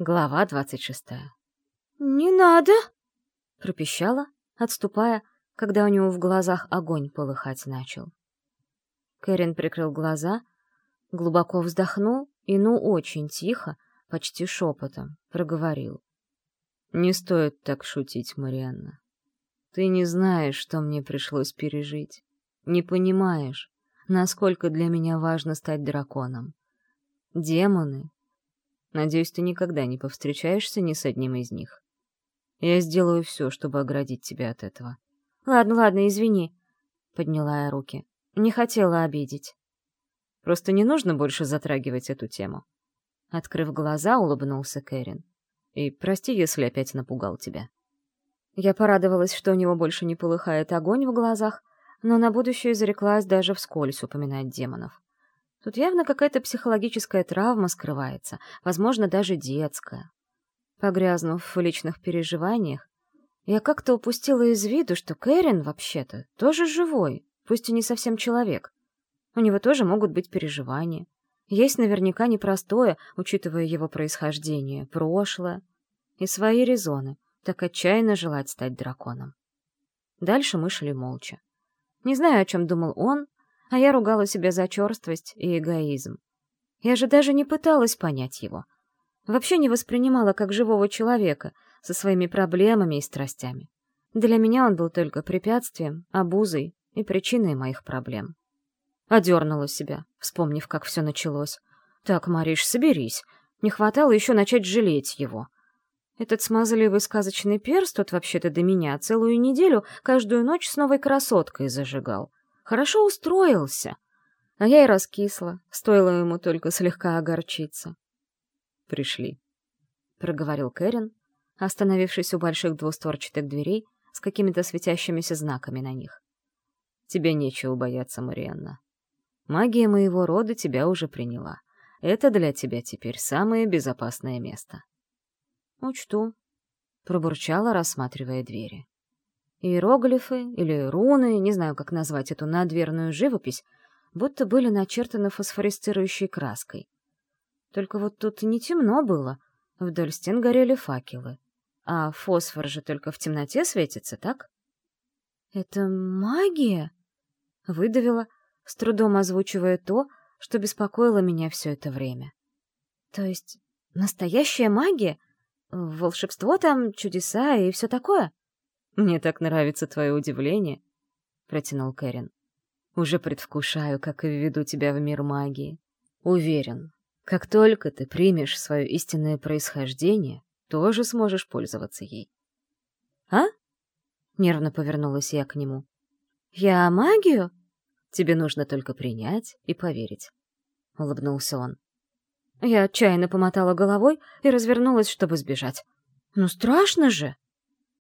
Глава двадцать шестая. «Не надо!» — пропищала, отступая, когда у него в глазах огонь полыхать начал. Кэрин прикрыл глаза, глубоко вздохнул и, ну, очень тихо, почти шепотом, проговорил. «Не стоит так шутить, Марианна. Ты не знаешь, что мне пришлось пережить. Не понимаешь, насколько для меня важно стать драконом. Демоны Надеюсь, ты никогда не повстречаешься ни с одним из них. Я сделаю все, чтобы оградить тебя от этого. Ладно, ладно, извини. Подняла я руки. Не хотела обидеть. Просто не нужно больше затрагивать эту тему. Открыв глаза, улыбнулся Кэрин. И прости, если опять напугал тебя. Я порадовалась, что у него больше не полыхает огонь в глазах, но на будущее зареклась даже вскользь упоминать демонов. Тут явно какая-то психологическая травма скрывается, возможно, даже детская. Погрязнув в личных переживаниях, я как-то упустила из виду, что Кэрин, вообще-то, тоже живой, пусть и не совсем человек. У него тоже могут быть переживания. Есть наверняка непростое, учитывая его происхождение, прошлое и свои резоны, так отчаянно желать стать драконом. Дальше мы шли молча. Не знаю, о чем думал он, а я ругала себя за черствость и эгоизм. Я же даже не пыталась понять его. Вообще не воспринимала как живого человека со своими проблемами и страстями. Для меня он был только препятствием, обузой и причиной моих проблем. Одернула себя, вспомнив, как все началось. «Так, Мариш, соберись. Не хватало еще начать жалеть его. Этот смазливый сказочный перс тут вообще-то до меня целую неделю каждую ночь с новой красоткой зажигал. Хорошо устроился. А я и раскисла, стоило ему только слегка огорчиться. «Пришли», — проговорил Кэрин, остановившись у больших двустворчатых дверей с какими-то светящимися знаками на них. «Тебе нечего бояться, Марианна. Магия моего рода тебя уже приняла. Это для тебя теперь самое безопасное место». «Учту», — пробурчала, рассматривая двери. Иероглифы или руны, не знаю, как назвать эту надверную живопись, будто были начертаны фосфорисцирующей краской. Только вот тут не темно было, вдоль стен горели факелы. А фосфор же только в темноте светится, так? «Это магия?» — выдавила, с трудом озвучивая то, что беспокоило меня все это время. «То есть настоящая магия? Волшебство там, чудеса и все такое?» «Мне так нравится твое удивление», — протянул Кэрин. «Уже предвкушаю, как введу тебя в мир магии. Уверен, как только ты примешь свое истинное происхождение, тоже сможешь пользоваться ей». «А?» — нервно повернулась я к нему. «Я магию?» «Тебе нужно только принять и поверить», — улыбнулся он. Я отчаянно помотала головой и развернулась, чтобы сбежать. «Ну страшно же!»